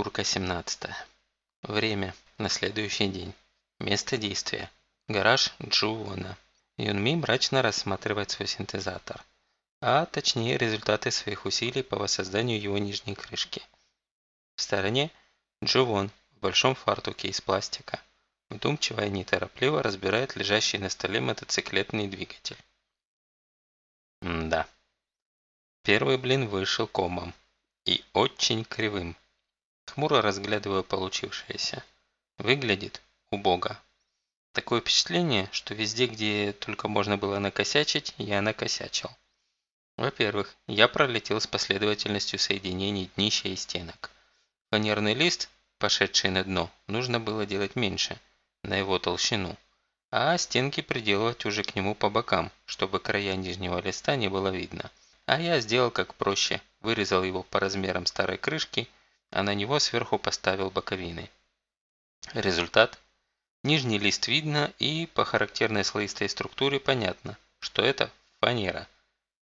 Шкурка 17. Время. На следующий день. Место действия. Гараж Джуона. Юнми мрачно рассматривает свой синтезатор. А точнее результаты своих усилий по воссозданию его нижней крышки. В стороне Джувон в большом фартуке из пластика. Вдумчиво и неторопливо разбирает лежащий на столе мотоциклетный двигатель. М да. Первый блин вышел комом. И очень кривым. Хмуро разглядываю получившееся. Выглядит убого. Такое впечатление, что везде, где только можно было накосячить, я накосячил. Во-первых, я пролетел с последовательностью соединений днища и стенок. Фанерный лист, пошедший на дно, нужно было делать меньше, на его толщину, а стенки приделывать уже к нему по бокам, чтобы края нижнего листа не было видно. А я сделал как проще, вырезал его по размерам старой крышки – а на него сверху поставил боковины. Результат. Нижний лист видно и по характерной слоистой структуре понятно, что это фанера.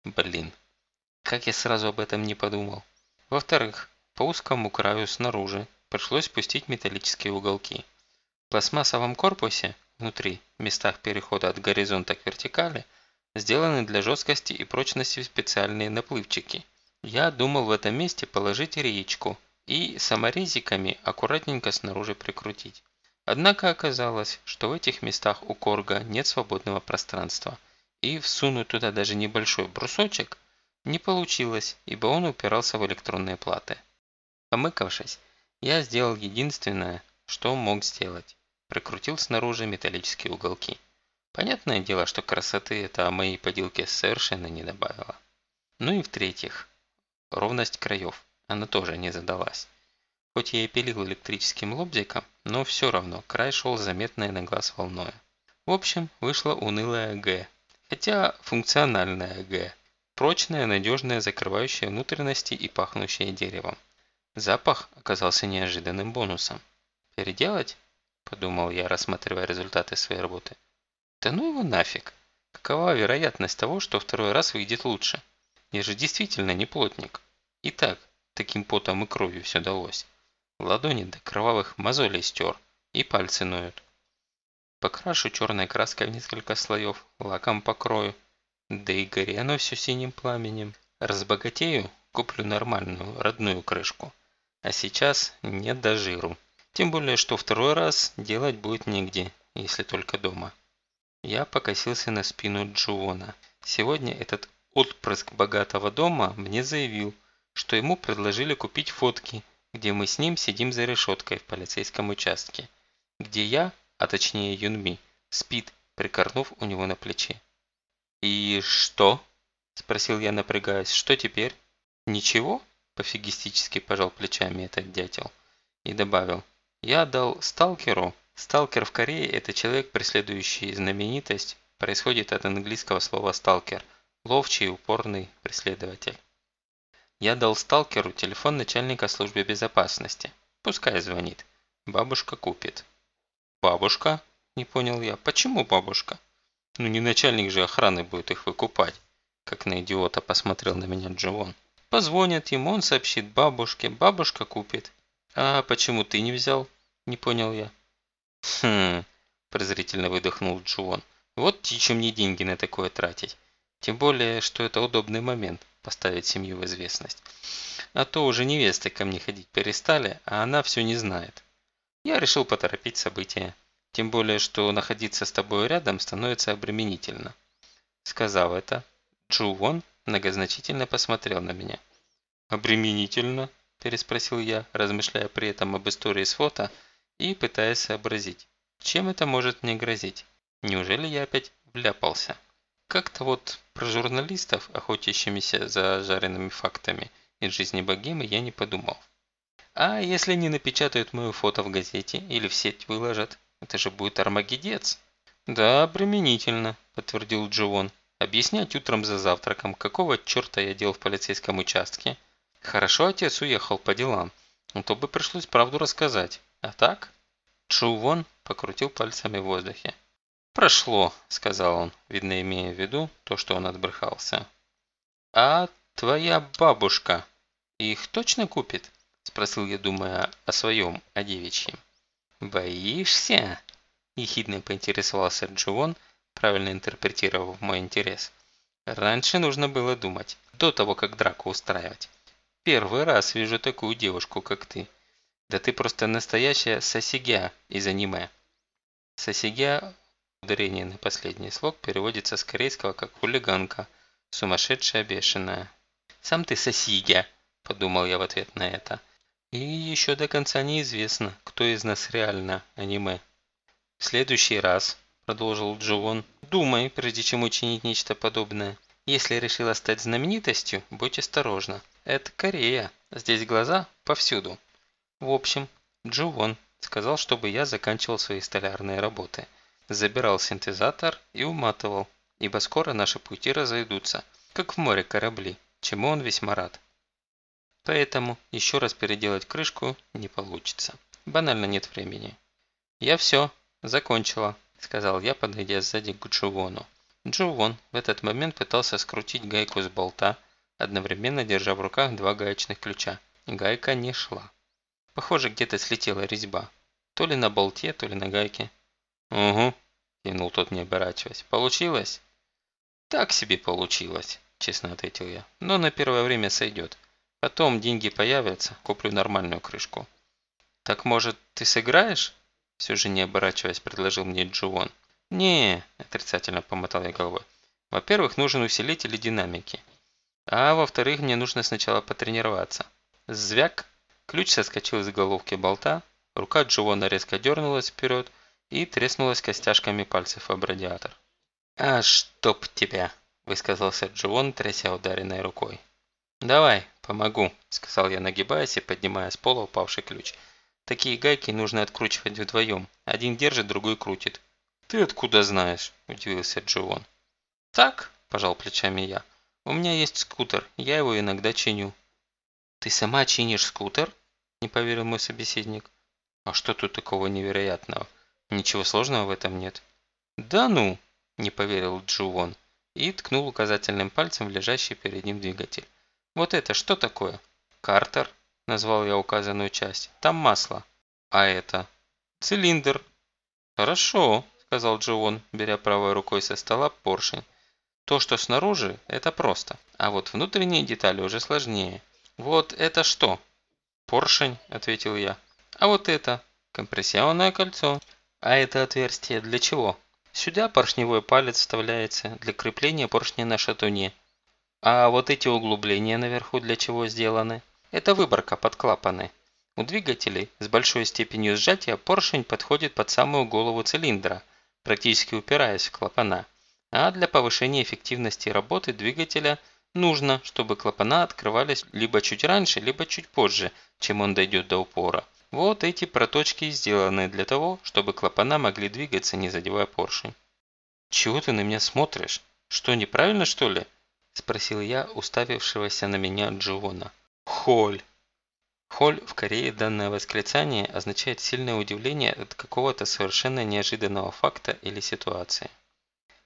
Блин, как я сразу об этом не подумал. Во-вторых, по узкому краю снаружи пришлось пустить металлические уголки. В пластмассовом корпусе, внутри, в местах перехода от горизонта к вертикали, сделаны для жесткости и прочности специальные наплывчики. Я думал в этом месте положить реечку, и саморезиками аккуратненько снаружи прикрутить. Однако оказалось, что в этих местах у корга нет свободного пространства, и всунуть туда даже небольшой брусочек не получилось, ибо он упирался в электронные платы. Помыкавшись, я сделал единственное, что мог сделать. Прикрутил снаружи металлические уголки. Понятное дело, что красоты это о моей поделке совершенно не добавило. Ну и в-третьих, ровность краев она тоже не задалась. Хоть я и пилил электрическим лобзиком, но все равно край шел заметной на глаз волной. В общем, вышла унылая Г. Хотя функциональная Г. Прочная, надежная, закрывающая внутренности и пахнущая деревом. Запах оказался неожиданным бонусом. «Переделать?» – подумал я, рассматривая результаты своей работы. «Да ну его нафиг! Какова вероятность того, что второй раз выйдет лучше? Я же действительно не плотник. Итак, Таким потом и кровью все далось. Ладони до кровавых мозолей стер, и пальцы ноют. Покрашу черной краской в несколько слоев, лаком покрою, да и горе оно все синим пламенем. Разбогатею, куплю нормальную, родную крышку. А сейчас нет до жиру. Тем более, что второй раз делать будет негде, если только дома. Я покосился на спину Джуона. Сегодня этот отпрыск богатого дома мне заявил, что ему предложили купить фотки, где мы с ним сидим за решеткой в полицейском участке, где я, а точнее Юнми, спит, прикорнув у него на плече. «И что?» – спросил я, напрягаясь. «Что теперь?» «Ничего?» – пофигистически пожал плечами этот дятел. И добавил. «Я дал сталкеру. Сталкер в Корее – это человек, преследующий знаменитость, происходит от английского слова «сталкер» – ловчий, упорный преследователь. Я дал сталкеру телефон начальника службы безопасности. Пускай звонит. Бабушка купит. Бабушка? Не понял я. Почему бабушка? Ну не начальник же охраны будет их выкупать. Как на идиота посмотрел на меня Джовон. Позвонят ему, он сообщит бабушке, бабушка купит. А почему ты не взял? Не понял я. Хм, презрительно выдохнул Джуон. Вот чем мне деньги на такое тратить. Тем более, что это удобный момент поставить семью в известность. А то уже невесты ко мне ходить перестали, а она все не знает. Я решил поторопить события. Тем более, что находиться с тобой рядом становится обременительно. Сказав это, Джу Вон многозначительно посмотрел на меня. «Обременительно?» – переспросил я, размышляя при этом об истории с фото и пытаясь сообразить, чем это может мне грозить. Неужели я опять вляпался? Как-то вот про журналистов, охотящимися за жареными фактами из жизни богемы, я не подумал. А если не напечатают мое фото в газете или в сеть выложат, это же будет армагедец. Да, применительно, подтвердил Дживон. Объяснять утром за завтраком, какого черта я делал в полицейском участке. Хорошо отец уехал по делам, но то бы пришлось правду рассказать. А так? Дживон покрутил пальцами в воздухе. «Прошло», – сказал он, видно имея в виду то, что он отбрехался. «А твоя бабушка их точно купит?» Спросил я, думая о своем, о девичьем. «Боишься?» – ехидно поинтересовался Дживон, правильно интерпретировав мой интерес. «Раньше нужно было думать, до того, как драку устраивать. Первый раз вижу такую девушку, как ты. Да ты просто настоящая сосигя из аниме». Сосигя, ударение на последний слог, переводится с корейского как «хулиганка», «сумасшедшая бешеная». «Сам ты сосигя», – подумал я в ответ на это. И еще до конца неизвестно, кто из нас реально аниме. В следующий раз, продолжил Джовон, думай, прежде чем учинить нечто подобное. Если решила стать знаменитостью, будь осторожна. Это Корея. Здесь глаза повсюду. В общем, Джувон сказал, чтобы я заканчивал свои столярные работы. Забирал синтезатор и уматывал, ибо скоро наши пути разойдутся, как в море корабли, чему он весьма рад. Поэтому еще раз переделать крышку не получится. Банально нет времени. «Я все, закончила», – сказал я, подойдя сзади к Джувону. Джувон в этот момент пытался скрутить гайку с болта, одновременно держа в руках два гаечных ключа. Гайка не шла. Похоже, где-то слетела резьба. То ли на болте, то ли на гайке. «Угу», – кивнул тот, не оборачиваясь. «Получилось?» «Так себе получилось», – честно ответил я. «Но на первое время сойдет. Потом деньги появятся, куплю нормальную крышку. Так может ты сыграешь? Все же не оборачиваясь, предложил мне Джуон. Не, отрицательно помотал я головой. Во-первых, нужен усилитель динамики. А во-вторых, мне нужно сначала потренироваться. Звяк. Ключ соскочил из головки болта, рука Джуона резко дернулась вперед и треснулась костяшками пальцев об радиатор. «А чтоб тебя!» – высказался Джуон, тряся ударенной рукой. «Давай, помогу», – сказал я, нагибаясь и поднимая с пола упавший ключ. «Такие гайки нужно откручивать вдвоем. Один держит, другой крутит». «Ты откуда знаешь?» – удивился Дживон. «Так», – пожал плечами я. «У меня есть скутер, я его иногда чиню». «Ты сама чинишь скутер?» – не поверил мой собеседник. «А что тут такого невероятного? Ничего сложного в этом нет». «Да ну!» – не поверил Джувон и ткнул указательным пальцем в лежащий перед ним двигатель. «Вот это что такое?» «Картер», – назвал я указанную часть. «Там масло». «А это?» «Цилиндр». «Хорошо», – сказал Джоон, беря правой рукой со стола поршень. «То, что снаружи, это просто, а вот внутренние детали уже сложнее. Вот это что?» «Поршень», – ответил я. «А вот это?» «Компрессионное кольцо». «А это отверстие для чего?» «Сюда поршневой палец вставляется для крепления поршня на шатуне». А вот эти углубления наверху для чего сделаны? Это выборка под клапаны. У двигателей с большой степенью сжатия поршень подходит под самую голову цилиндра, практически упираясь в клапана. А для повышения эффективности работы двигателя нужно, чтобы клапана открывались либо чуть раньше, либо чуть позже, чем он дойдет до упора. Вот эти проточки сделаны для того, чтобы клапана могли двигаться, не задевая поршень. «Чего ты на меня смотришь? Что, неправильно что ли?» – спросил я уставившегося на меня Дживона. «Холь!» Холь в Корее данное восклицание означает сильное удивление от какого-то совершенно неожиданного факта или ситуации.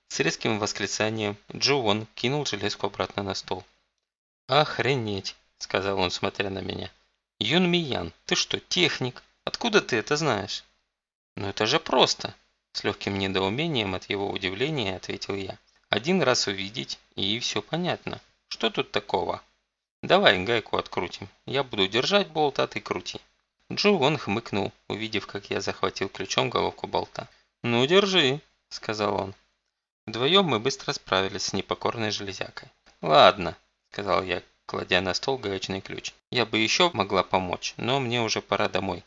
С резким восклицанием Джувон кинул железку обратно на стол. «Охренеть!» – сказал он, смотря на меня. «Юн Миян, ты что, техник? Откуда ты это знаешь?» «Ну это же просто!» – с легким недоумением от его удивления ответил я. Один раз увидеть, и все понятно. Что тут такого? Давай гайку открутим. Я буду держать болт, а ты крути. Джо он хмыкнул, увидев, как я захватил ключом головку болта. «Ну, держи», – сказал он. Вдвоем мы быстро справились с непокорной железякой. «Ладно», – сказал я, кладя на стол гаечный ключ. «Я бы еще могла помочь, но мне уже пора домой.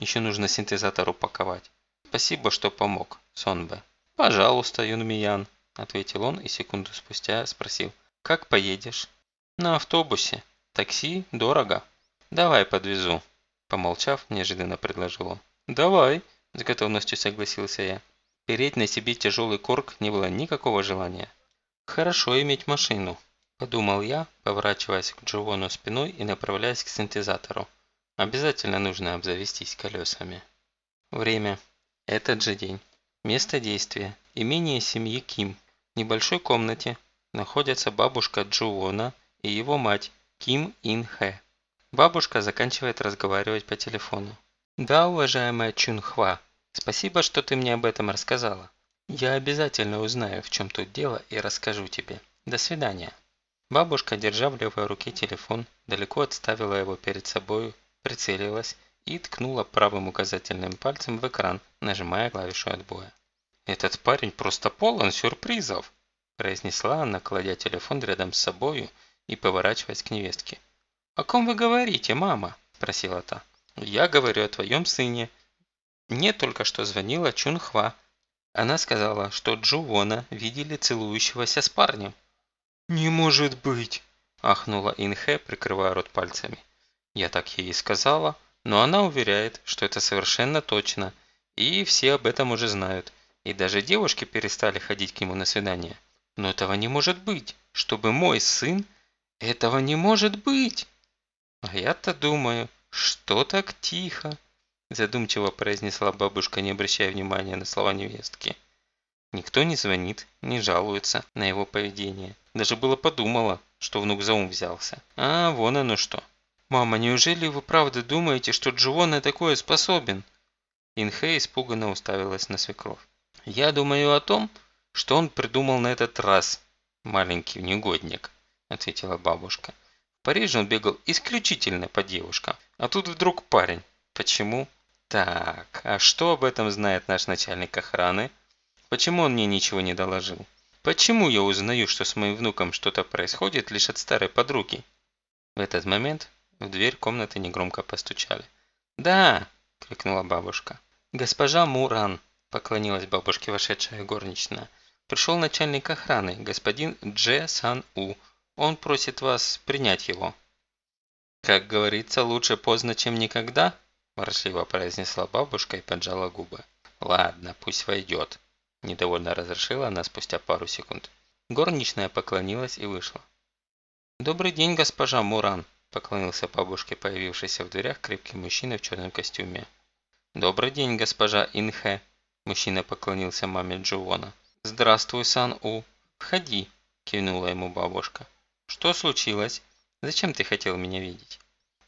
Еще нужно синтезатор упаковать. Спасибо, что помог, Сонбе». «Пожалуйста, Юнмиян», ответил он и секунду спустя спросил. «Как поедешь?» «На автобусе. Такси дорого. Давай подвезу». Помолчав, неожиданно предложил он. «Давай», – с готовностью согласился я. Переть на себе тяжелый корк не было никакого желания. «Хорошо иметь машину», – подумал я, поворачиваясь к Джовану спиной и направляясь к синтезатору. «Обязательно нужно обзавестись колесами». Время. Этот же день. Место действия. Имение семьи Ким небольшой комнате находятся бабушка Джуона и его мать Ким Ин Хэ. Бабушка заканчивает разговаривать по телефону. «Да, уважаемая Чунхва, спасибо, что ты мне об этом рассказала. Я обязательно узнаю, в чем тут дело, и расскажу тебе. До свидания». Бабушка, держа в левой руке телефон, далеко отставила его перед собою, прицелилась и ткнула правым указательным пальцем в экран, нажимая клавишу отбоя. «Этот парень просто полон сюрпризов!» произнесла она, кладя телефон рядом с собою и поворачиваясь к невестке. «О ком вы говорите, мама?» – спросила та. «Я говорю о твоем сыне. Мне только что звонила Чунхва. Она сказала, что Джувона видели целующегося с парнем». «Не может быть!» – ахнула Инхэ, прикрывая рот пальцами. Я так ей и сказала, но она уверяет, что это совершенно точно, и все об этом уже знают, и даже девушки перестали ходить к нему на свидание. Но этого не может быть, чтобы мой сын... Этого не может быть! А я-то думаю, что так тихо? Задумчиво произнесла бабушка, не обращая внимания на слова невестки. Никто не звонит, не жалуется на его поведение. Даже было подумала, что внук за ум взялся. А, вон оно что. «Мама, неужели вы правда думаете, что Дживон на такое способен?» Инхэ испуганно уставилась на свекровь. «Я думаю о том, что он придумал на этот раз, маленький негодник», ответила бабушка. «В Париже он бегал исключительно по девушкам, а тут вдруг парень. Почему?» «Так, а что об этом знает наш начальник охраны? Почему он мне ничего не доложил? Почему я узнаю, что с моим внуком что-то происходит лишь от старой подруги?» В этот момент в дверь комнаты негромко постучали. «Да!» – крикнула бабушка. «Госпожа Муран!» – поклонилась бабушке вошедшая горничная. «Пришел начальник охраны, господин Дже Сан У. Он просит вас принять его». «Как говорится, лучше поздно, чем никогда», – воршливо произнесла бабушка и поджала губы. «Ладно, пусть войдет», – недовольно разрешила она спустя пару секунд. Горничная поклонилась и вышла. «Добрый день, госпожа Муран», Поклонился бабушке, появившейся в дверях, крепкий мужчина в черном костюме. «Добрый день, госпожа Инхэ!» Мужчина поклонился маме Джуона. «Здравствуй, Сан-У! Входи!» Кивнула ему бабушка. «Что случилось? Зачем ты хотел меня видеть?»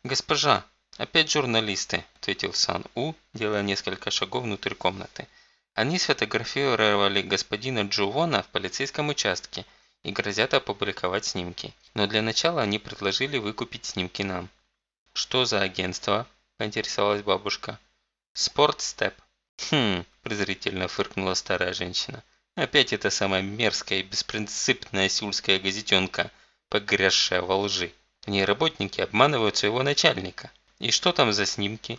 «Госпожа, опять журналисты!» Ответил Сан-У, делая несколько шагов внутрь комнаты. Они сфотографировали господина Джувона в полицейском участке – и грозят опубликовать снимки. Но для начала они предложили выкупить снимки нам. «Что за агентство?» – поинтересовалась бабушка. «Спортстеп». «Хм», – презрительно фыркнула старая женщина. «Опять эта самая мерзкая и беспринципная сюльская газетенка, погрязшая во лжи. В ней работники обманывают своего начальника. И что там за снимки?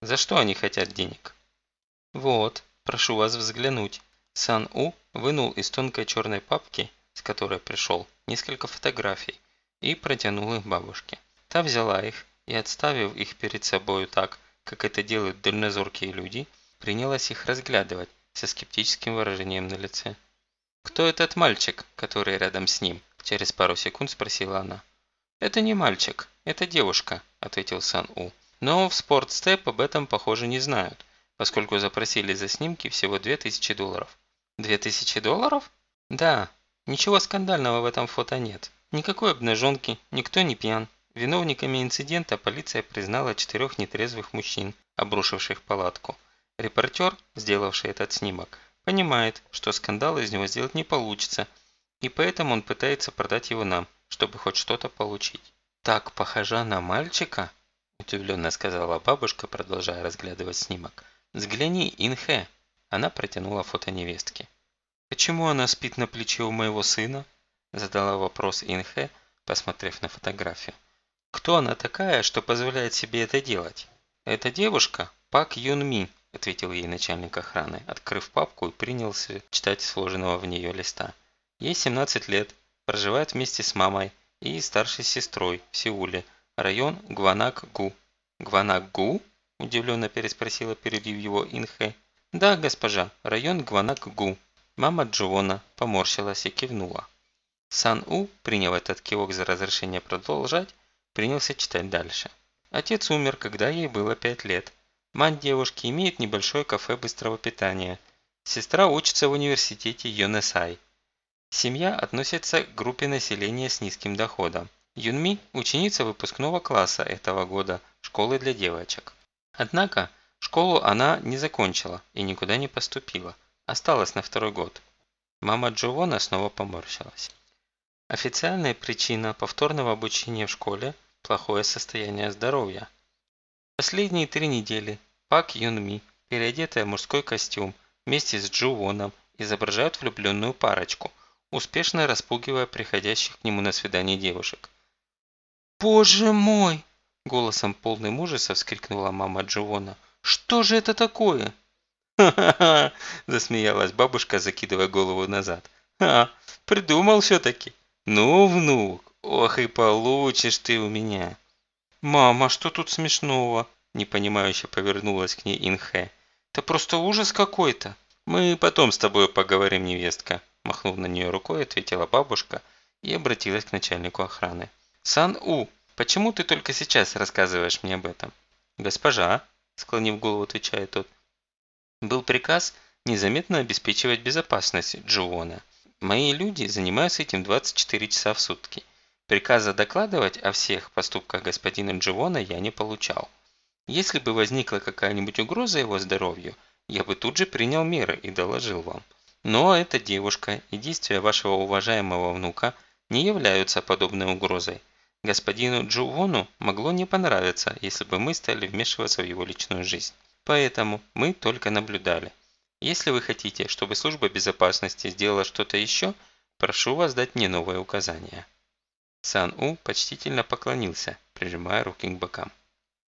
За что они хотят денег?» «Вот, прошу вас взглянуть». Сан-У вынул из тонкой черной папки с которой пришел, несколько фотографий и протянул их бабушке. Та взяла их и, отставив их перед собою так, как это делают дальнозоркие люди, принялась их разглядывать со скептическим выражением на лице. «Кто этот мальчик, который рядом с ним?» – через пару секунд спросила она. «Это не мальчик, это девушка», – ответил Сан-У. «Но в Спортстеп об этом, похоже, не знают, поскольку запросили за снимки всего 2000 долларов». «2000 долларов?» «Да, Ничего скандального в этом фото нет. Никакой обнаженки, никто не пьян. Виновниками инцидента полиция признала четырех нетрезвых мужчин, обрушивших палатку. Репортер, сделавший этот снимок, понимает, что скандал из него сделать не получится, и поэтому он пытается продать его нам, чтобы хоть что-то получить. «Так похожа на мальчика?» – удивленно сказала бабушка, продолжая разглядывать снимок. «Взгляни, Инхэ!» Она протянула фото невестки. «Почему она спит на плече у моего сына?» Задала вопрос Инхэ, посмотрев на фотографию. «Кто она такая, что позволяет себе это делать?» «Это девушка Пак Юн Ми», ответил ей начальник охраны, открыв папку и принялся читать сложенного в нее листа. Ей 17 лет, проживает вместе с мамой и старшей сестрой в Сеуле, район Гванак-Гу. «Гванак-Гу?» – удивленно переспросила, перебив его Инхэ. «Да, госпожа, район Гванак-Гу», Мама Джона поморщилась и кивнула. Сан-У, приняв этот кивок за разрешение продолжать, принялся читать дальше. Отец умер, когда ей было 5 лет. Мать девушки имеет небольшое кафе быстрого питания. Сестра учится в университете Йонесай. Семья относится к группе населения с низким доходом. Юнми – ученица выпускного класса этого года школы для девочек. Однако, школу она не закончила и никуда не поступила. Осталась на второй год. Мама Джовона снова поморщилась. Официальная причина повторного обучения в школе – плохое состояние здоровья. Последние три недели Пак Юн Ми, переодетая в мужской костюм, вместе с Джу Воном изображают влюбленную парочку, успешно распугивая приходящих к нему на свидание девушек. «Боже мой!» – голосом полным ужаса вскрикнула мама Дживона. «Что же это такое?» «Ха-ха-ха!» – засмеялась бабушка, закидывая голову назад. «А, придумал все-таки! Ну, внук, ох и получишь ты у меня!» «Мама, что тут смешного?» – непонимающе повернулась к ней Инхэ. «Это просто ужас какой-то!» «Мы потом с тобой поговорим, невестка», – махнув на нее рукой, ответила бабушка и обратилась к начальнику охраны. «Сан-У, почему ты только сейчас рассказываешь мне об этом?» «Госпожа», – склонив голову, отвечает тот, был приказ незаметно обеспечивать безопасность Джуона. Мои люди занимаются этим 24 часа в сутки. Приказа докладывать о всех поступках господина Дживона я не получал. Если бы возникла какая-нибудь угроза его здоровью, я бы тут же принял меры и доложил вам. Но эта девушка и действия вашего уважаемого внука не являются подобной угрозой. Господину Джувону могло не понравиться, если бы мы стали вмешиваться в его личную жизнь. Поэтому мы только наблюдали. Если вы хотите, чтобы служба безопасности сделала что-то еще, прошу вас дать мне новые указания». Сан-У почтительно поклонился, прижимая руки к бокам.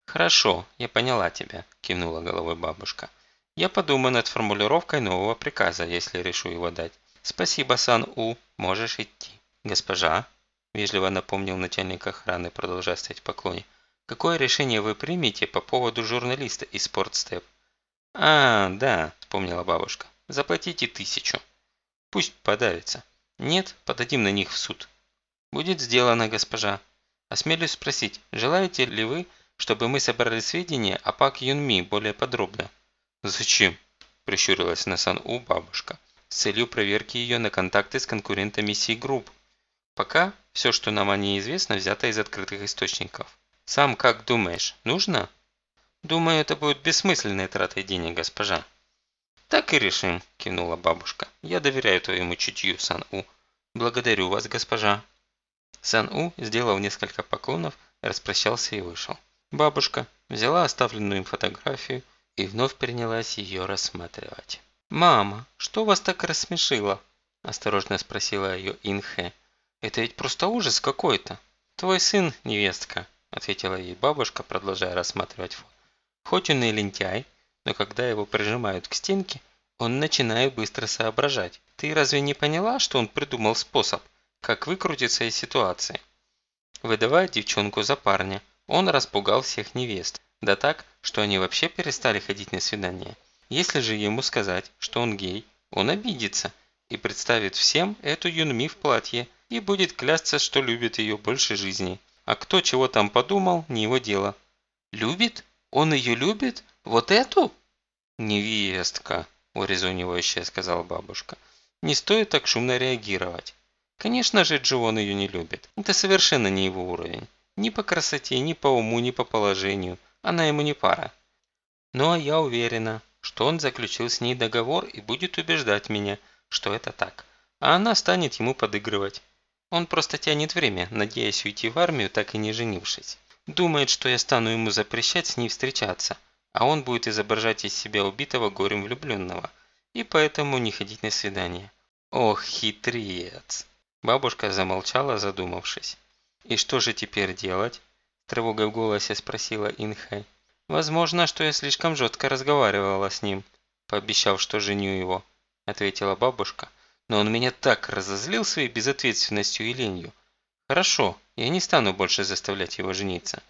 «Хорошо, я поняла тебя», – кивнула головой бабушка. «Я подумаю над формулировкой нового приказа, если решу его дать. Спасибо, Сан-У, можешь идти». «Госпожа», – вежливо напомнил начальник охраны, продолжая стоять поклоне, Какое решение вы примете по поводу журналиста из Спортстеп? А, да, вспомнила бабушка. Заплатите тысячу. Пусть подавится. Нет, подадим на них в суд. Будет сделано, госпожа. Осмелюсь спросить, желаете ли вы, чтобы мы собрали сведения о Пак Юнми более подробно? Зачем? Прищурилась на Сан-У бабушка. С целью проверки ее на контакты с конкурентами Си-групп. Пока все, что нам о ней известно, взято из открытых источников. Сам как думаешь, нужно? Думаю, это будет бессмысленной тратой денег, госпожа. Так и решим, кивнула бабушка. Я доверяю твоему чутью, Сан-У. Благодарю вас, госпожа. Сан-У, сделав несколько поклонов, распрощался и вышел. Бабушка взяла оставленную им фотографию и вновь принялась ее рассматривать. «Мама, что вас так рассмешило?» – осторожно спросила ее Инхэ. «Это ведь просто ужас какой-то. Твой сын, невестка, ответила ей бабушка, продолжая рассматривать фото. Хоть он и лентяй, но когда его прижимают к стенке, он начинает быстро соображать. Ты разве не поняла, что он придумал способ, как выкрутиться из ситуации? Выдавая девчонку за парня, он распугал всех невест. Да так, что они вообще перестали ходить на свидания. Если же ему сказать, что он гей, он обидится и представит всем эту Юнми в платье и будет клясться, что любит ее больше жизни. А кто чего там подумал, не его дело. Любит? Он ее любит? Вот эту? Невестка, урезонивающая сказала бабушка. Не стоит так шумно реагировать. Конечно же, Джон ее не любит. Это совершенно не его уровень. Ни по красоте, ни по уму, ни по положению. Она ему не пара. Но я уверена, что он заключил с ней договор и будет убеждать меня, что это так. А она станет ему подыгрывать. Он просто тянет время, надеясь уйти в армию, так и не женившись. Думает, что я стану ему запрещать с ней встречаться, а он будет изображать из себя убитого горем влюбленного, и поэтому не ходить на свидание. Ох, хитрец! Бабушка замолчала, задумавшись. «И что же теперь делать?» Тревогой в голосе спросила Инхэ. «Возможно, что я слишком жестко разговаривала с ним, пообещав, что женю его», ответила бабушка но он меня так разозлил своей безответственностью и ленью. Хорошо, я не стану больше заставлять его жениться.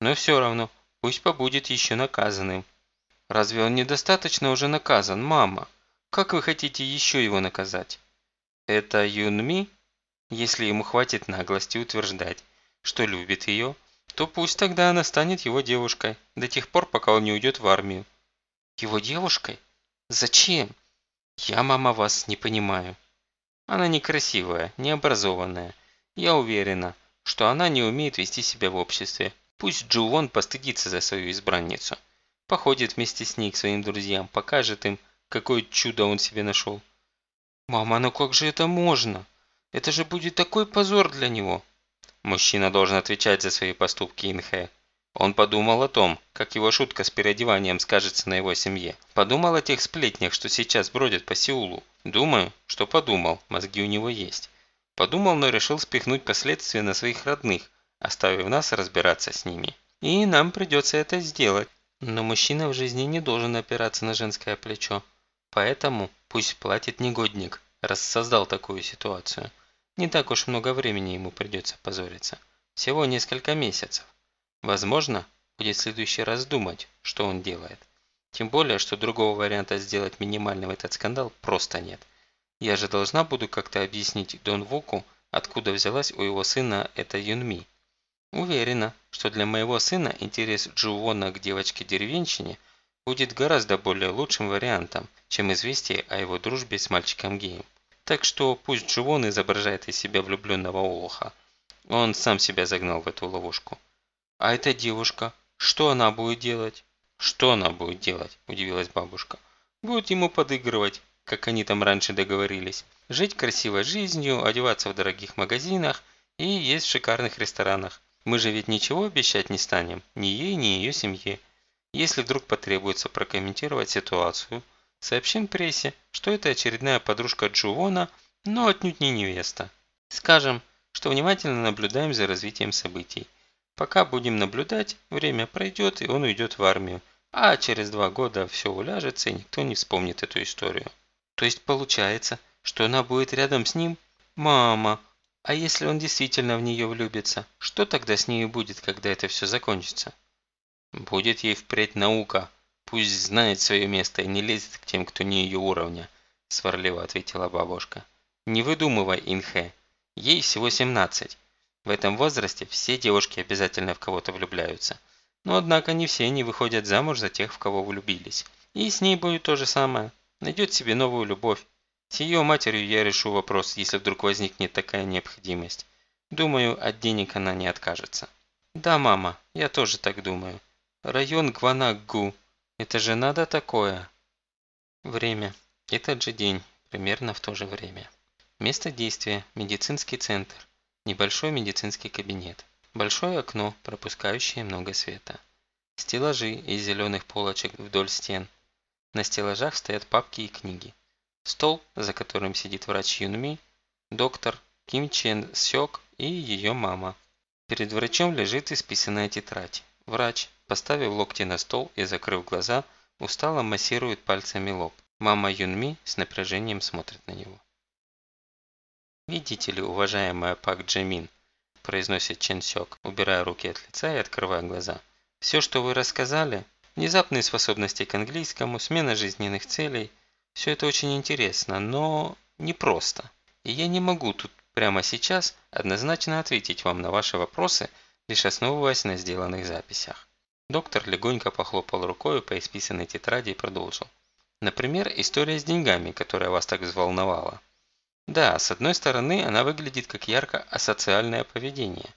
Но все равно, пусть побудет еще наказанным. Разве он недостаточно уже наказан, мама? Как вы хотите еще его наказать? Это Юнми? Если ему хватит наглости утверждать, что любит ее, то пусть тогда она станет его девушкой, до тех пор, пока он не уйдет в армию. Его девушкой? Зачем? Я, мама, вас не понимаю. Она некрасивая, необразованная. Я уверена, что она не умеет вести себя в обществе. Пусть Джувон постыдится за свою избранницу. Походит вместе с ней к своим друзьям, покажет им, какое чудо он себе нашел. «Мама, ну как же это можно? Это же будет такой позор для него!» Мужчина должен отвечать за свои поступки Инхэ. Он подумал о том, как его шутка с переодеванием скажется на его семье. Подумал о тех сплетнях, что сейчас бродят по Сеулу. Думаю, что подумал, мозги у него есть. Подумал, но решил спихнуть последствия на своих родных, оставив нас разбираться с ними. И нам придется это сделать. Но мужчина в жизни не должен опираться на женское плечо. Поэтому пусть платит негодник, раз создал такую ситуацию. Не так уж много времени ему придется позориться. Всего несколько месяцев. Возможно, будет в следующий раз думать, что он делает. Тем более, что другого варианта сделать минимальным этот скандал просто нет. Я же должна буду как-то объяснить Дон Вуку, откуда взялась у его сына эта Юнми. Уверена, что для моего сына интерес Джувона к девочке-деревенщине будет гораздо более лучшим вариантом, чем известие о его дружбе с мальчиком-геем. Так что пусть Джувон изображает из себя влюбленного олуха. Он сам себя загнал в эту ловушку. А эта девушка, что она будет делать? Что она будет делать? Удивилась бабушка. Будет ему подыгрывать, как они там раньше договорились. Жить красивой жизнью, одеваться в дорогих магазинах и есть в шикарных ресторанах. Мы же ведь ничего обещать не станем, ни ей, ни ее семье. Если вдруг потребуется прокомментировать ситуацию, Сообщим прессе, что это очередная подружка Джувона, но отнюдь не невеста. Скажем, что внимательно наблюдаем за развитием событий. Пока будем наблюдать, время пройдет и он уйдет в армию, а через два года все уляжется и никто не вспомнит эту историю. То есть получается, что она будет рядом с ним? Мама, а если он действительно в нее влюбится, что тогда с ней будет, когда это все закончится? Будет ей впредь наука, Пусть знает свое место и не лезет к тем, кто не ее уровня», – сварливо ответила бабушка. «Не выдумывай, Инхэ. Ей всего 17. В этом возрасте все девушки обязательно в кого-то влюбляются. Но однако не все они выходят замуж за тех, в кого влюбились. И с ней будет то же самое. Найдет себе новую любовь. С ее матерью я решу вопрос, если вдруг возникнет такая необходимость. Думаю, от денег она не откажется. Да, мама, я тоже так думаю. Район Гванаггу это же надо такое. Время. Этот же день, примерно в то же время. Место действия – медицинский центр. Небольшой медицинский кабинет. Большое окно, пропускающее много света. Стеллажи из зеленых полочек вдоль стен. На стеллажах стоят папки и книги. Стол, за которым сидит врач Юнми, доктор Ким Чен Сёк и ее мама. Перед врачом лежит исписанная тетрадь. Врач, Поставив локти на стол и закрыв глаза, устало массирует пальцами лоб. Мама Юнми с напряжением смотрит на него. «Видите ли, уважаемая Пак Джемин», – произносит Чен Сёк, убирая руки от лица и открывая глаза. «Все, что вы рассказали, внезапные способности к английскому, смена жизненных целей, все это очень интересно, но непросто. И я не могу тут прямо сейчас однозначно ответить вам на ваши вопросы, лишь основываясь на сделанных записях. Доктор легонько похлопал рукой по исписанной тетради и продолжил. Например, история с деньгами, которая вас так взволновала. Да, с одной стороны, она выглядит как ярко асоциальное поведение.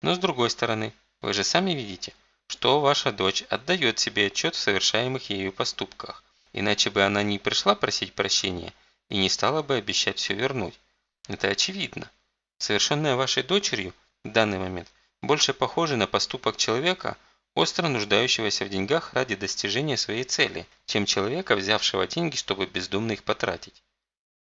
Но с другой стороны, вы же сами видите, что ваша дочь отдает себе отчет в совершаемых ею поступках. Иначе бы она не пришла просить прощения и не стала бы обещать все вернуть. Это очевидно. Совершенное вашей дочерью в данный момент больше похоже на поступок человека – остро нуждающегося в деньгах ради достижения своей цели, чем человека, взявшего деньги, чтобы бездумно их потратить.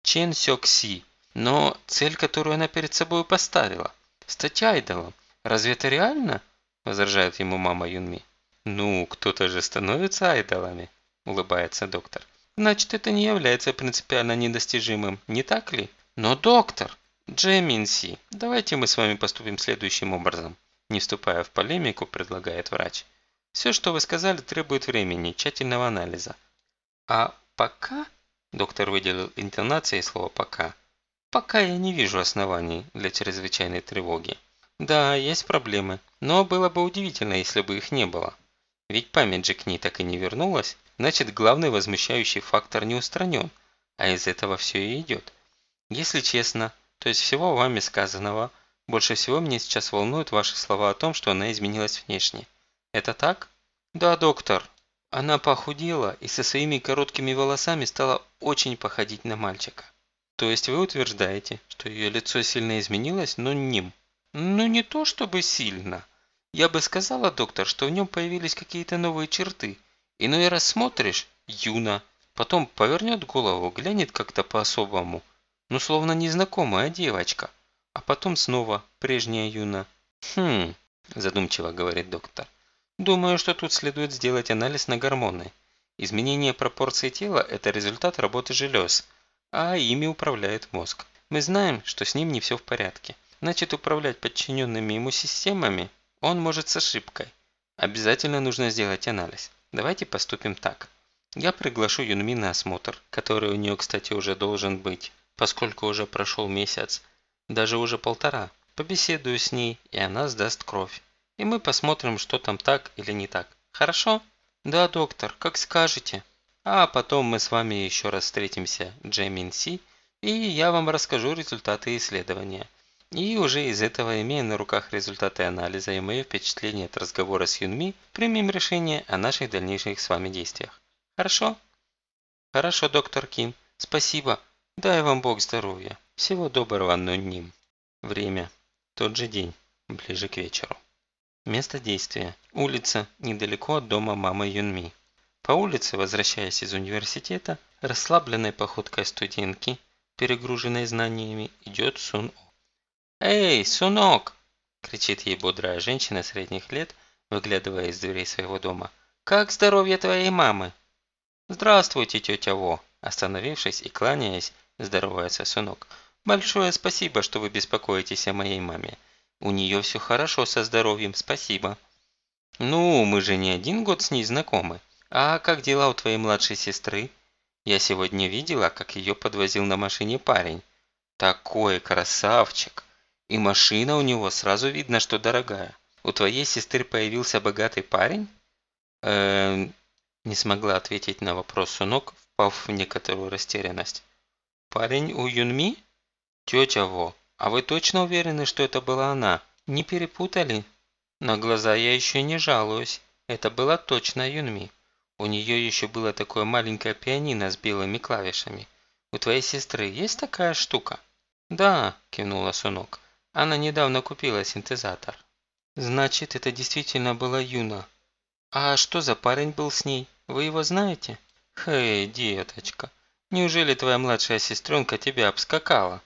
Чен Сёк Си. Но цель, которую она перед собой поставила, стать айдолом, разве это реально? Возражает ему мама Юнми. Ну, кто-то же становится айдолами, улыбается доктор. Значит, это не является принципиально недостижимым, не так ли? Но доктор, Джемин Си, давайте мы с вами поступим следующим образом. Не вступая в полемику, предлагает врач. Все, что вы сказали, требует времени, тщательного анализа. А пока, доктор выделил интонацией слово «пока», пока я не вижу оснований для чрезвычайной тревоги. Да, есть проблемы, но было бы удивительно, если бы их не было. Ведь память же к ней так и не вернулась, значит главный возмущающий фактор не устранен, а из этого все и идет. Если честно, то из всего вами сказанного – Больше всего меня сейчас волнуют ваши слова о том, что она изменилась внешне. Это так? Да, доктор. Она похудела и со своими короткими волосами стала очень походить на мальчика. То есть вы утверждаете, что ее лицо сильно изменилось, но ним? Ну не то чтобы сильно. Я бы сказала, доктор, что в нем появились какие-то новые черты. Иной раз смотришь – юна, потом повернет голову, глянет как-то по-особому. Ну словно незнакомая девочка. А потом снова прежняя юна. Хм, задумчиво говорит доктор. Думаю, что тут следует сделать анализ на гормоны. Изменение пропорций тела – это результат работы желез, а ими управляет мозг. Мы знаем, что с ним не все в порядке. Значит, управлять подчиненными ему системами он может с ошибкой. Обязательно нужно сделать анализ. Давайте поступим так. Я приглашу Юнми на осмотр, который у нее, кстати, уже должен быть, поскольку уже прошел месяц, даже уже полтора. Побеседую с ней, и она сдаст кровь. И мы посмотрим, что там так или не так. Хорошо? Да, доктор, как скажете. А потом мы с вами еще раз встретимся, Джеймин Си, и я вам расскажу результаты исследования. И уже из этого, имея на руках результаты анализа и мои впечатления от разговора с Юнми, примем решение о наших дальнейших с вами действиях. Хорошо? Хорошо, доктор Ким. Спасибо. Дай вам Бог здоровья. Всего доброго, Нонним. Время. Тот же день. Ближе к вечеру. Место действия. Улица, недалеко от дома мамы Юнми. По улице, возвращаясь из университета, расслабленной походкой студентки, перегруженной знаниями, идет Сун О. «Эй, Сунок!» – кричит ей бодрая женщина средних лет, выглядывая из дверей своего дома. «Как здоровье твоей мамы?» «Здравствуйте, тетя Во!» Остановившись и кланяясь, здоровается Сунок. «Большое спасибо, что вы беспокоитесь о моей маме. У нее все хорошо со здоровьем, спасибо. Ну, мы же не один год с ней знакомы. А как дела у твоей младшей сестры? Я сегодня видела, как ее подвозил на машине парень. Такой красавчик. И машина у него сразу видно, что дорогая. У твоей сестры появился богатый парень? Эм, не смогла ответить на вопрос Сунок, впав в некоторую растерянность. Парень у Юнми? Тетя Во, а вы точно уверены, что это была она? Не перепутали? На глаза я еще не жалуюсь. Это была точно Юнми. У нее еще было такое маленькое пианино с белыми клавишами. У твоей сестры есть такая штука? Да, кивнула Сунок. Она недавно купила синтезатор. Значит, это действительно была Юна. А что за парень был с ней? Вы его знаете? Хей, деточка, неужели твоя младшая сестренка тебя обскакала?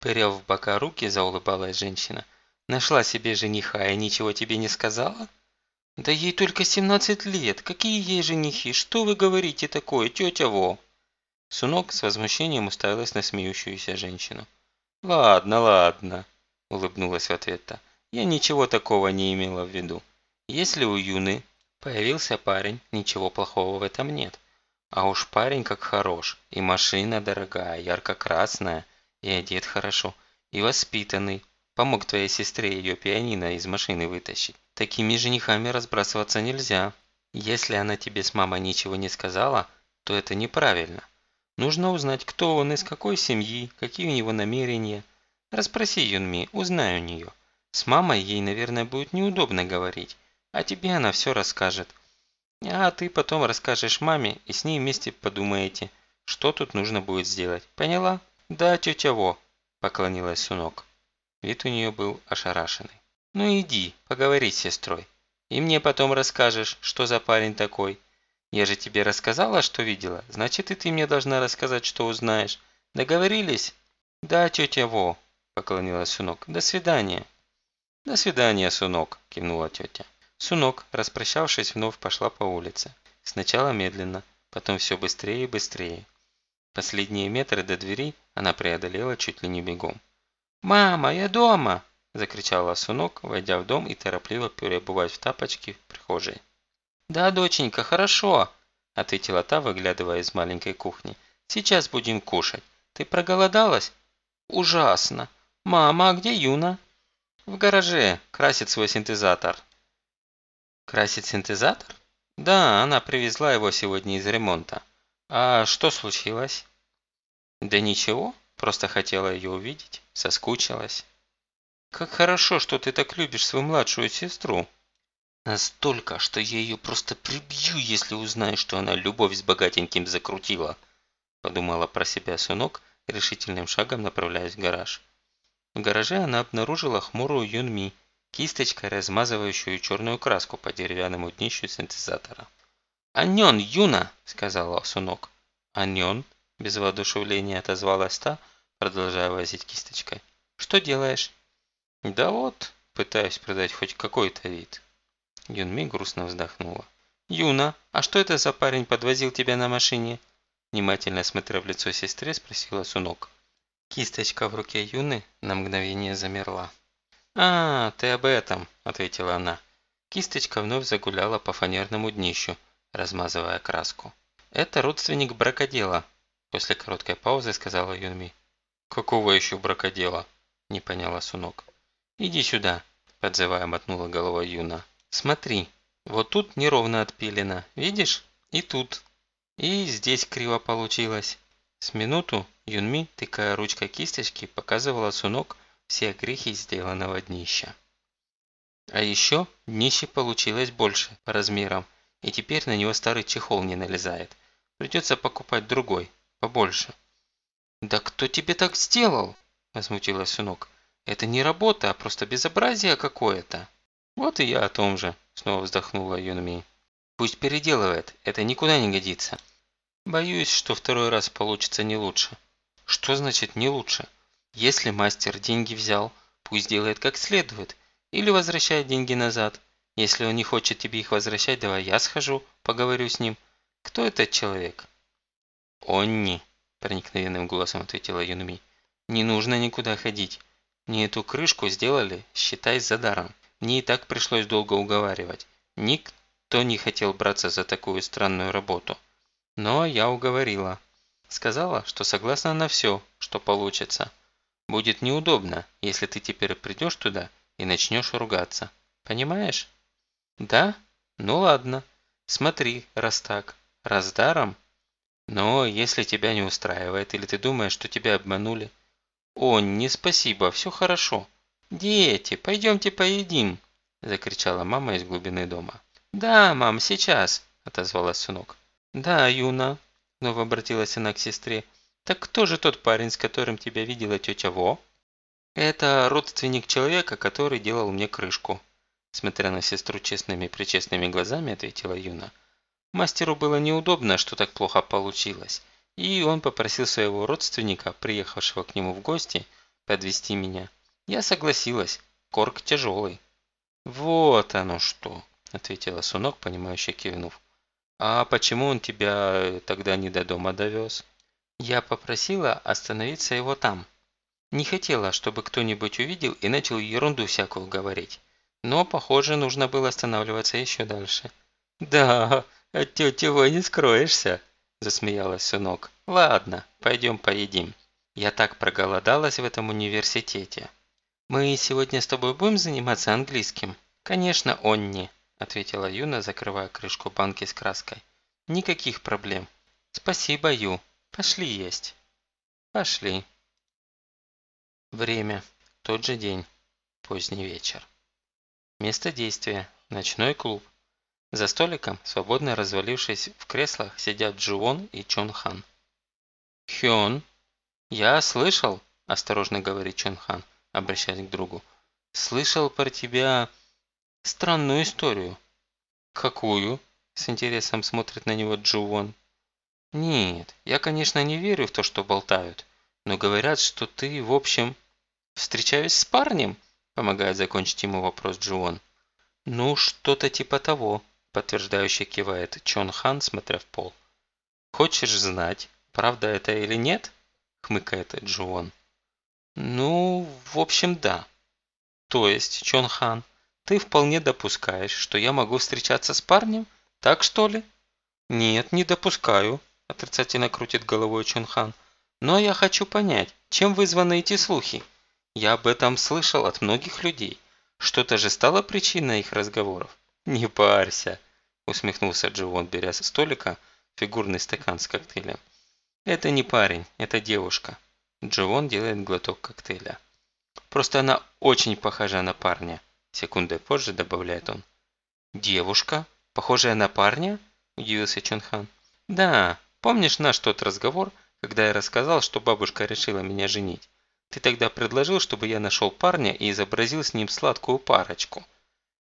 Пыряв в бока руки, заулыбалась женщина. Нашла себе жениха и ничего тебе не сказала? Да ей только 17 лет. Какие ей женихи? Что вы говорите такое, тетя Во? Сунок с возмущением уставилась на смеющуюся женщину. «Ладно, ладно», – улыбнулась в ответ-то. «Я ничего такого не имела в виду. Если у Юны появился парень, ничего плохого в этом нет. А уж парень как хорош, и машина дорогая, ярко-красная – и одет хорошо, и воспитанный. Помог твоей сестре ее пианино из машины вытащить. Такими женихами разбрасываться нельзя. Если она тебе с мамой ничего не сказала, то это неправильно. Нужно узнать, кто он, из какой семьи, какие у него намерения. Расспроси Юнми, узнай у нее. С мамой ей, наверное, будет неудобно говорить, а тебе она все расскажет. А ты потом расскажешь маме и с ней вместе подумаете, что тут нужно будет сделать. Поняла? «Да, тетя Во», – поклонилась Сунок. Вид у нее был ошарашенный. «Ну иди, поговори с сестрой. И мне потом расскажешь, что за парень такой. Я же тебе рассказала, что видела, значит и ты мне должна рассказать, что узнаешь. Договорились?» «Да, тетя Во», – поклонилась Сунок. «До свидания». «До свидания, Сунок», – кивнула тетя. Сунок, распрощавшись, вновь пошла по улице. Сначала медленно, потом все быстрее и быстрее. Последние метры до двери она преодолела чуть ли не бегом. «Мама, я дома!» – закричала Сунок, войдя в дом и торопливо переобуваясь в тапочки в прихожей. «Да, доченька, хорошо!» – ответила та, выглядывая из маленькой кухни. «Сейчас будем кушать. Ты проголодалась?» «Ужасно! Мама, а где Юна?» «В гараже. Красит свой синтезатор». «Красит синтезатор?» «Да, она привезла его сегодня из ремонта». «А что случилось?» «Да ничего, просто хотела ее увидеть, соскучилась». Как хорошо, что ты так любишь свою младшую сестру. Настолько, что я ее просто прибью, если узнаю, что она любовь с богатеньким закрутила. Подумала про себя Сунок, решительным шагом направляясь в гараж. В гараже она обнаружила хмурую Юнми, кисточкой размазывающую черную краску по деревянному днищу синтезатора. «Аньон, Юна!» – сказала Сунок. «Аньон?» – без воодушевления отозвалась та, продолжая возить кисточкой. «Что делаешь?» «Да вот, пытаюсь придать хоть какой-то вид». Юнми грустно вздохнула. «Юна, а что это за парень подвозил тебя на машине?» Внимательно смотря в лицо сестре, спросила Сунок. Кисточка в руке Юны на мгновение замерла. «А, ты об этом», – ответила она. Кисточка вновь загуляла по фанерному днищу, размазывая краску. «Это родственник бракодела», – после короткой паузы сказала Юнми. «Какого еще бракодела?» – не поняла Сунок. «Иди сюда», – подзывая мотнула головой Юна. «Смотри, вот тут неровно отпилено, видишь? И тут. И здесь криво получилось». С минуту Юнми, тыкая ручкой кисточки, показывала Сунок все грехи сделанного днища. А еще днище получилось больше по размерам, и теперь на него старый чехол не налезает. Придется покупать другой, побольше. «Да кто тебе так сделал?» – возмутилась Сунок. «Это не работа, а просто безобразие какое-то». «Вот и я о том же», – снова вздохнула Юнми. «Пусть переделывает, это никуда не годится». «Боюсь, что второй раз получится не лучше». «Что значит не лучше?» «Если мастер деньги взял, пусть делает как следует, или возвращает деньги назад. Если он не хочет тебе их возвращать, давай я схожу, поговорю с ним. Кто этот человек?» «Онни», проникновенным голосом ответила Юнми. «Не нужно никуда ходить. Мне эту крышку сделали, считай, за даром. Мне и так пришлось долго уговаривать. Никто не хотел браться за такую странную работу. Но я уговорила. Сказала, что согласна на все, что получится. Будет неудобно, если ты теперь придешь туда и начнешь ругаться. Понимаешь? Да? Ну ладно. Смотри, раз так. Раз даром, но если тебя не устраивает или ты думаешь, что тебя обманули... О, не спасибо, все хорошо. Дети, пойдемте поедим, закричала мама из глубины дома. Да, мам, сейчас, отозвалась сынок. Да, Юна, снова обратилась она к сестре. Так кто же тот парень, с которым тебя видела тетя Во? Это родственник человека, который делал мне крышку. Смотря на сестру честными-причестными глазами, ответила Юна. Мастеру было неудобно, что так плохо получилось, и он попросил своего родственника, приехавшего к нему в гости, подвести меня. Я согласилась, корк тяжелый. «Вот оно что», – ответила Сунок, понимающе кивнув. «А почему он тебя тогда не до дома довез?» Я попросила остановиться его там. Не хотела, чтобы кто-нибудь увидел и начал ерунду всякую говорить. Но, похоже, нужно было останавливаться еще дальше. «Да, от тети не скроешься», – засмеялась сынок. «Ладно, пойдем поедим. Я так проголодалась в этом университете». «Мы сегодня с тобой будем заниматься английским?» «Конечно, Онни», – ответила Юна, закрывая крышку банки с краской. «Никаких проблем». «Спасибо, Ю. Пошли есть». «Пошли». Время. Тот же день. Поздний вечер. Место действия. Ночной клуб. За столиком, свободно развалившись в креслах, сидят Джуон и Чон Хан. «Хён, я слышал», – осторожно говорит Чон Хан, обращаясь к другу, – «слышал про тебя странную историю». «Какую?» – с интересом смотрит на него Джуон. «Нет, я, конечно, не верю в то, что болтают, но говорят, что ты, в общем, встречаюсь с парнем», – помогает закончить ему вопрос Джуон. «Ну, что-то типа того», подтверждающе кивает Чон Хан, смотря в пол. «Хочешь знать, правда это или нет?» хмыкает Джуон. «Ну, в общем, да. То есть, Чон Хан, ты вполне допускаешь, что я могу встречаться с парнем? Так что ли?» «Нет, не допускаю», отрицательно крутит головой Чон Хан. «Но я хочу понять, чем вызваны эти слухи? Я об этом слышал от многих людей. Что-то же стало причиной их разговоров?» «Не парься», усмехнулся Дживон, беря со столика фигурный стакан с коктейлем. «Это не парень, это девушка». Дживон делает глоток коктейля. Просто она очень похожа на парня. Секундой позже добавляет он. Девушка? Похожая на парня? Удивился Чунхан. Да, помнишь наш тот разговор, когда я рассказал, что бабушка решила меня женить? Ты тогда предложил, чтобы я нашел парня и изобразил с ним сладкую парочку.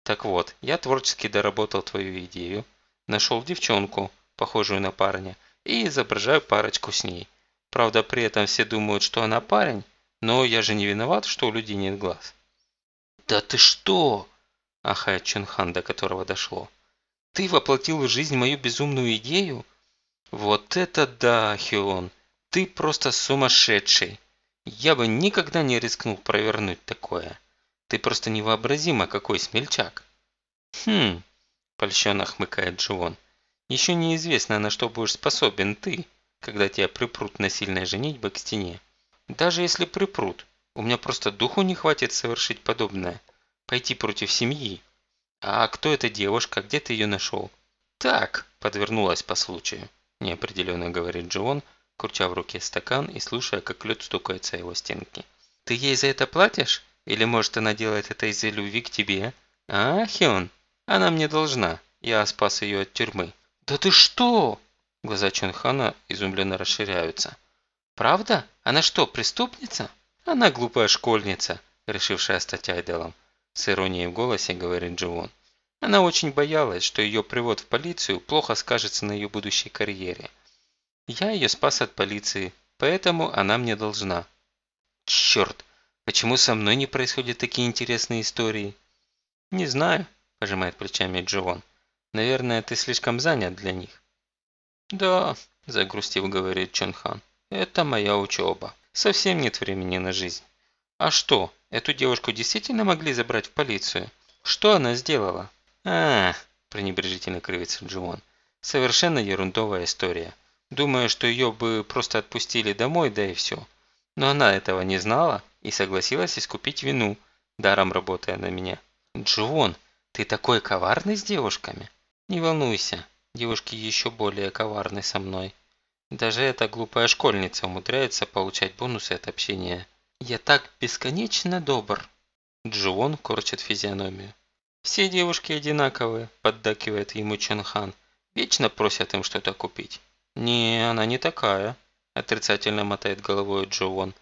Так вот, я творчески доработал твою идею, нашел девчонку, похожую на парня, и изображаю парочку с ней. Правда, при этом все думают, что она парень, но я же не виноват, что у людей нет глаз. «Да ты что?» – ахает Чунхан, до которого дошло. «Ты воплотил в жизнь мою безумную идею? Вот это да, Хион! Ты просто сумасшедший! Я бы никогда не рискнул провернуть такое. Ты просто невообразимо какой смельчак!» «Хм...» – польщенно хмыкает Дживон. «Еще неизвестно, на что будешь способен ты, когда тебя припрут на сильной женитьбы к стене. Даже если припрут, у меня просто духу не хватит совершить подобное. Пойти против семьи. А кто эта девушка? Где ты ее нашел? Так, подвернулась по случаю. Неопределенно говорит Джон, крутя в руке стакан и слушая, как лед стукается его стенки. Ты ей за это платишь? Или может она делает это из-за любви к тебе? А, Хион? Она мне должна. Я спас ее от тюрьмы. Да ты что? Глаза Чонхана изумленно расширяются. «Правда? Она что, преступница?» «Она глупая школьница», решившая стать айдолом. С иронией в голосе говорит Дживон. Она очень боялась, что ее привод в полицию плохо скажется на ее будущей карьере. Я ее спас от полиции, поэтому она мне должна. Черт, почему со мной не происходят такие интересные истории? Не знаю, пожимает плечами Дживон. Наверное, ты слишком занят для них. Да, загрустив, говорит Чонхан. Это моя учеба. Совсем нет времени на жизнь. А что, эту девушку действительно могли забрать в полицию? Что она сделала? А, пренебрежительно кривится Джимон. Совершенно ерундовая история. Думаю, что ее бы просто отпустили домой, да и все. Но она этого не знала и согласилась искупить вину, даром работая на меня. Джон, ты такой коварный с девушками? Не волнуйся, девушки еще более коварны со мной. Даже эта глупая школьница умудряется получать бонусы от общения. Я так бесконечно добр. Джуон корчит физиономию. Все девушки одинаковые, поддакивает ему Чонхан. Вечно просят им что-то купить. Не, она не такая, отрицательно мотает головой Джуон.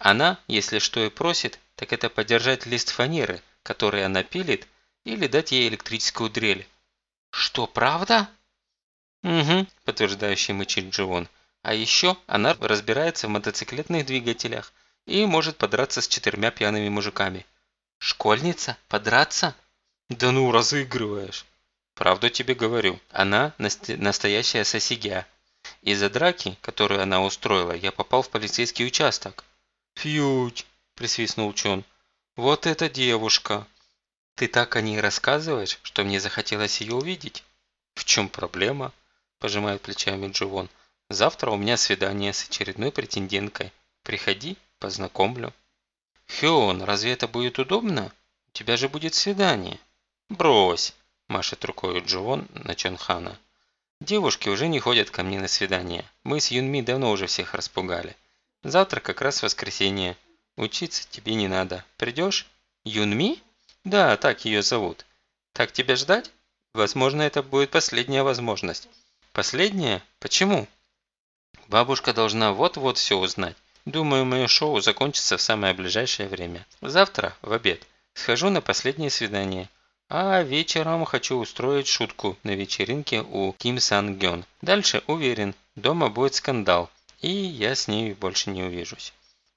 Она, если что и просит, так это подержать лист фанеры, который она пилит, или дать ей электрическую дрель. Что, правда? «Угу», – подтверждающий мычит Дживон. «А еще она разбирается в мотоциклетных двигателях и может подраться с четырьмя пьяными мужиками». «Школьница? Подраться?» «Да ну, разыгрываешь!» «Правду тебе говорю, она настоящая сосигя. Из-за драки, которую она устроила, я попал в полицейский участок». «Фьють!» – присвистнул Чон. «Вот эта девушка!» «Ты так о ней рассказываешь, что мне захотелось ее увидеть?» «В чем проблема?» пожимает плечами Дживон. Завтра у меня свидание с очередной претенденткой. Приходи, познакомлю. Хион, разве это будет удобно? У тебя же будет свидание. Брось, машет рукой Дживон на Чонхана. Девушки уже не ходят ко мне на свидание. Мы с Юнми давно уже всех распугали. Завтра как раз воскресенье. Учиться тебе не надо. Придешь? Юнми? Да, так ее зовут. Так тебя ждать? Возможно, это будет последняя возможность. Последнее? Почему? Бабушка должна вот-вот все узнать. Думаю, мое шоу закончится в самое ближайшее время. Завтра, в обед, схожу на последнее свидание. А вечером хочу устроить шутку на вечеринке у Ким Сан Гён. Дальше, уверен, дома будет скандал. И я с ней больше не увижусь.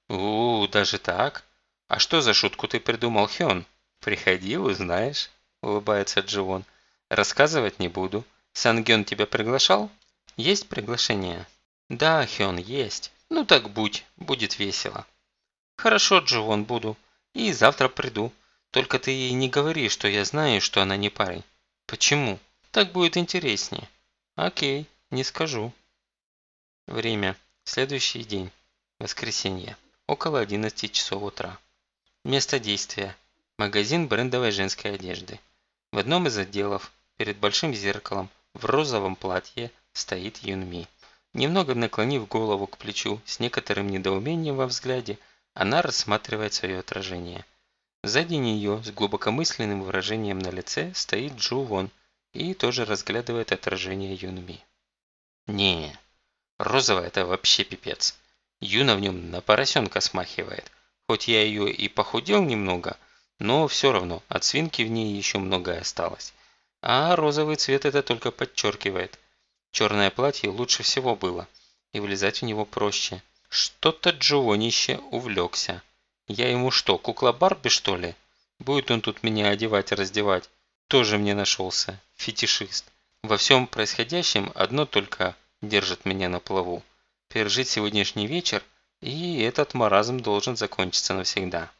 у даже так? А что за шутку ты придумал, Хён? Приходи, узнаешь, улыбается Дживон. Рассказывать не буду. Сангён тебя приглашал? Есть приглашение? Да, Хён, есть. Ну так будь, будет весело. Хорошо, Дживон, буду. И завтра приду. Только ты ей не говори, что я знаю, что она не парень. Почему? Так будет интереснее. Окей, не скажу. Время. Следующий день. Воскресенье. Около 11 часов утра. Место действия. Магазин брендовой женской одежды. В одном из отделов, перед большим зеркалом, в розовом платье стоит Юнми. Немного наклонив голову к плечу, с некоторым недоумением во взгляде, Она рассматривает свое отражение. Сзади нее с глубокомысленным выражением на лице стоит Джу Вон и тоже разглядывает отражение Юнми. Не, розовая это вообще пипец. Юна в нем на поросенка смахивает. Хоть я ее и похудел немного, но все равно от свинки в ней еще многое осталось. А розовый цвет это только подчеркивает. Черное платье лучше всего было, и влезать в него проще. Что-то Джованище увлекся. Я ему что, кукла Барби что ли? Будет он тут меня одевать и раздевать. Тоже мне нашелся, фетишист. Во всем происходящем одно только держит меня на плаву. Пережить сегодняшний вечер, и этот маразм должен закончиться навсегда.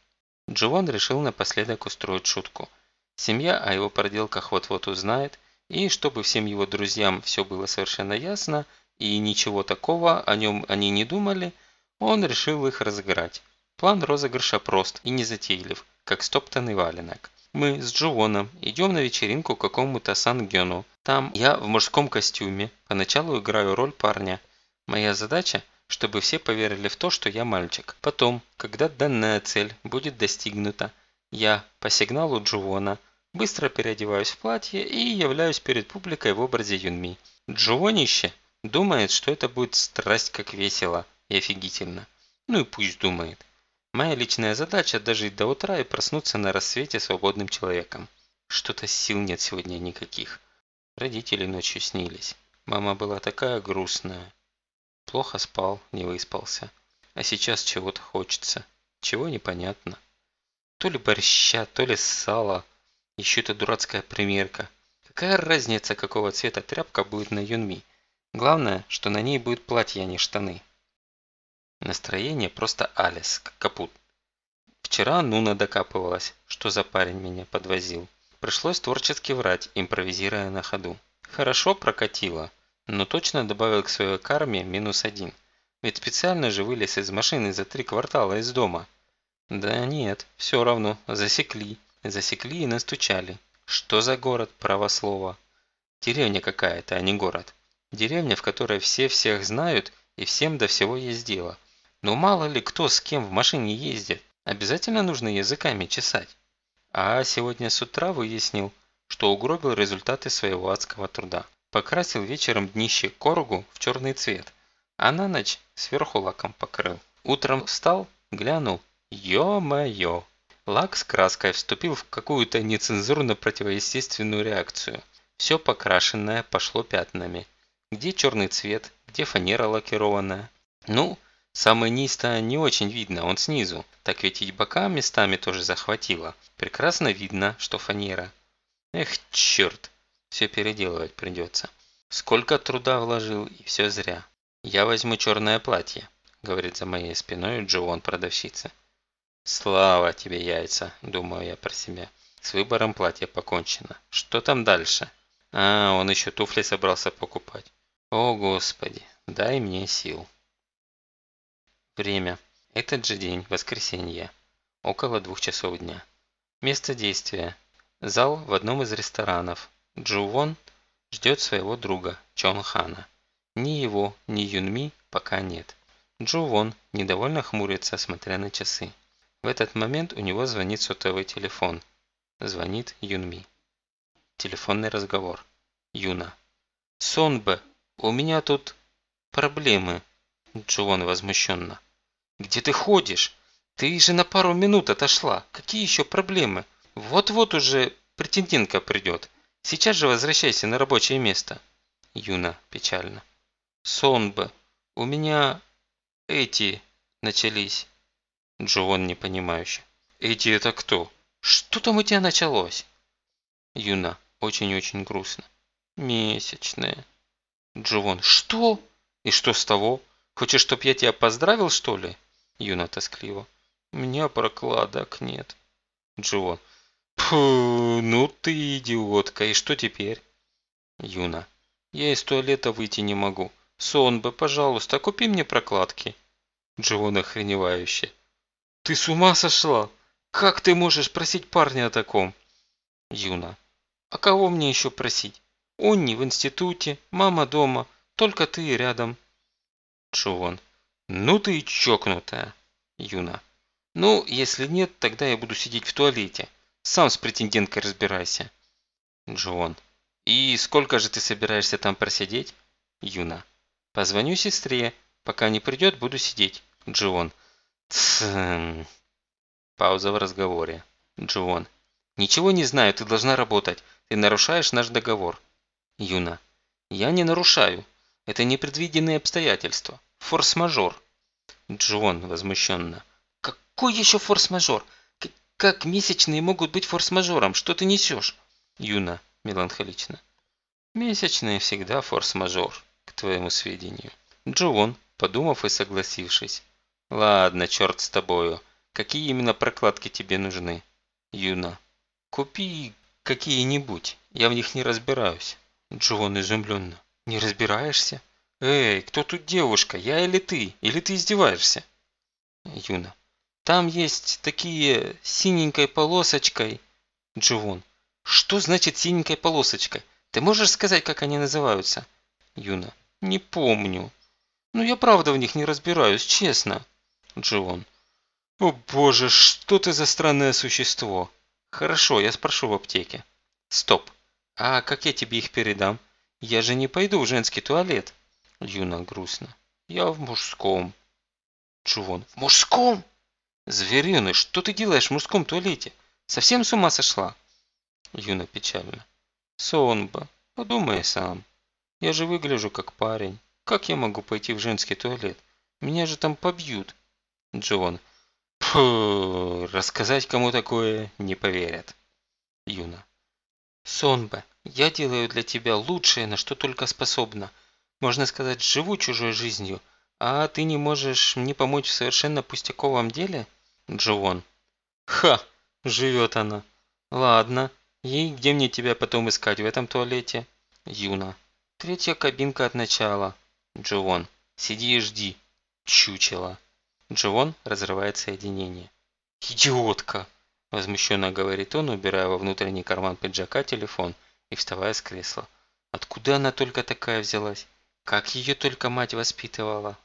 Джован решил напоследок устроить шутку. Семья о его проделках вот-вот узнает, и чтобы всем его друзьям все было совершенно ясно, и ничего такого о нем они не думали, он решил их разыграть. План розыгрыша прост и незатейлив, как стоптанный валенок. Мы с Джуоном идем на вечеринку к какому-то Сангену. Там я в мужском костюме, поначалу играю роль парня. Моя задача, чтобы все поверили в то, что я мальчик. Потом, когда данная цель будет достигнута, я по сигналу Джуона быстро переодеваюсь в платье и являюсь перед публикой в образе Юнми. Джуонище думает, что это будет страсть как весело и офигительно. Ну и пусть думает. Моя личная задача – дожить до утра и проснуться на рассвете свободным человеком. Что-то сил нет сегодня никаких. Родители ночью снились. Мама была такая грустная. Плохо спал, не выспался. А сейчас чего-то хочется. Чего непонятно. То ли борща, то ли сала. Еще эта дурацкая примерка. Какая разница, какого цвета тряпка будет на Юнми? Главное, что на ней будет платье, а не штаны. Настроение просто Алис, капут. Вчера Нуна докапывалась, что за парень меня подвозил. Пришлось творчески врать, импровизируя на ходу. Хорошо прокатило, но точно добавил к своей карме минус один. Ведь специально же вылез из машины за три квартала из дома. Да нет, все равно, засекли. Засекли и настучали. Что за город, право слово? Деревня какая-то, а не город. Деревня, в которой все всех знают и всем до всего есть дело. Но мало ли кто с кем в машине ездит. Обязательно нужно языками чесать. А сегодня с утра выяснил, что угробил результаты своего адского труда. Покрасил вечером днище коргу в черный цвет, а на ночь сверху лаком покрыл. Утром встал, глянул. Ё-моё! Лак с краской вступил в какую-то нецензурно противоестественную реакцию. Все покрашенное пошло пятнами. Где черный цвет, где фанера лакированная. Ну, Самый низ-то не очень видно, он снизу. Так ведь и бока местами тоже захватило. Прекрасно видно, что фанера. Эх, черт. Все переделывать придется. Сколько труда вложил, и все зря. Я возьму черное платье, говорит за моей спиной Джоон продавщица. Слава тебе, яйца, думаю я про себя. С выбором платья покончено. Что там дальше? А, он еще туфли собрался покупать. О, Господи, дай мне сил. Время. Этот же день, воскресенье. Около двух часов дня. Место действия. Зал в одном из ресторанов. Джу Вон ждет своего друга, Чон Хана. Ни его, ни Юнми пока нет. Джу Вон недовольно хмурится, смотря на часы. В этот момент у него звонит сотовый телефон. Звонит Юнми. Телефонный разговор. Юна. Сонбе, у меня тут проблемы. Джуон возмущенно. «Где ты ходишь? Ты же на пару минут отошла. Какие еще проблемы? Вот-вот уже претендентка придет. Сейчас же возвращайся на рабочее место». Юна печально. «Сонба, у меня эти начались». Джоон непонимающе. «Эти это кто? Что там у тебя началось?» Юна очень-очень грустно. «Месячные». Джоон. «Что? И что с того? Хочешь, чтоб я тебя поздравил, что ли?» Юна тоскливо. «У меня прокладок нет». Джо. «Пфу, ну ты идиотка, и что теперь?» Юна. «Я из туалета выйти не могу. Сон бы, пожалуйста, купи мне прокладки». Джон охреневающе. «Ты с ума сошла? Как ты можешь просить парня о таком?» Юна. «А кого мне еще просить? Он не в институте, мама дома, только ты рядом». Джон. «Ну ты чокнутая!» Юна. Ну, если нет, тогда я буду сидеть в туалете. Сам с претенденткой разбирайся. Джон. И сколько же ты собираешься там просидеть? Юна. Позвоню сестре. Пока не придет, буду сидеть. Джон. Тсм. Пауза в разговоре. Джон. Ничего не знаю, ты должна работать. Ты нарушаешь наш договор. Юна. Я не нарушаю. Это непредвиденные обстоятельства. Форс-мажор. Джон возмущенно. Какой еще форс-мажор? Как месячные могут быть форс-мажором? Что ты несешь? Юна меланхолично. Месячные всегда форс-мажор, к твоему сведению. Джон, подумав и согласившись. Ладно, черт с тобою. Какие именно прокладки тебе нужны? Юна. Купи какие-нибудь. Я в них не разбираюсь. Джон изумленно. Не разбираешься? Эй, кто тут девушка? Я или ты? Или ты издеваешься? Юна. Там есть такие синенькой полосочкой. Джон. Что значит синенькой полосочкой? Ты можешь сказать, как они называются? Юна. Не помню. Ну я правда в них не разбираюсь, честно. Джон. О боже, что ты за странное существо. Хорошо, я спрошу в аптеке. Стоп. А как я тебе их передам? Я же не пойду в женский туалет. Юна грустно. Я в мужском. Джон. В мужском? Звериный, что ты делаешь в мужском туалете? Совсем с ума сошла? Юна печально. Сонба, подумай сам. Я же выгляжу как парень. Как я могу пойти в женский туалет? Меня же там побьют. Джон. Фу, рассказать кому такое не поверят. Юна. Сонба, я делаю для тебя лучшее, на что только способна. Можно сказать, живу чужой жизнью, а ты не можешь мне помочь в совершенно пустяковом деле? Джоон. Ха, живет она. Ладно, и где мне тебя потом искать в этом туалете? Юна. Третья кабинка от начала. Джоон. Сиди и жди. Чучело. Джоон разрывает соединение. «Идиотка!» – возмущенно говорит он, убирая во внутренний карман пиджака телефон и вставая с кресла. «Откуда она только такая взялась? Как ее только мать воспитывала?»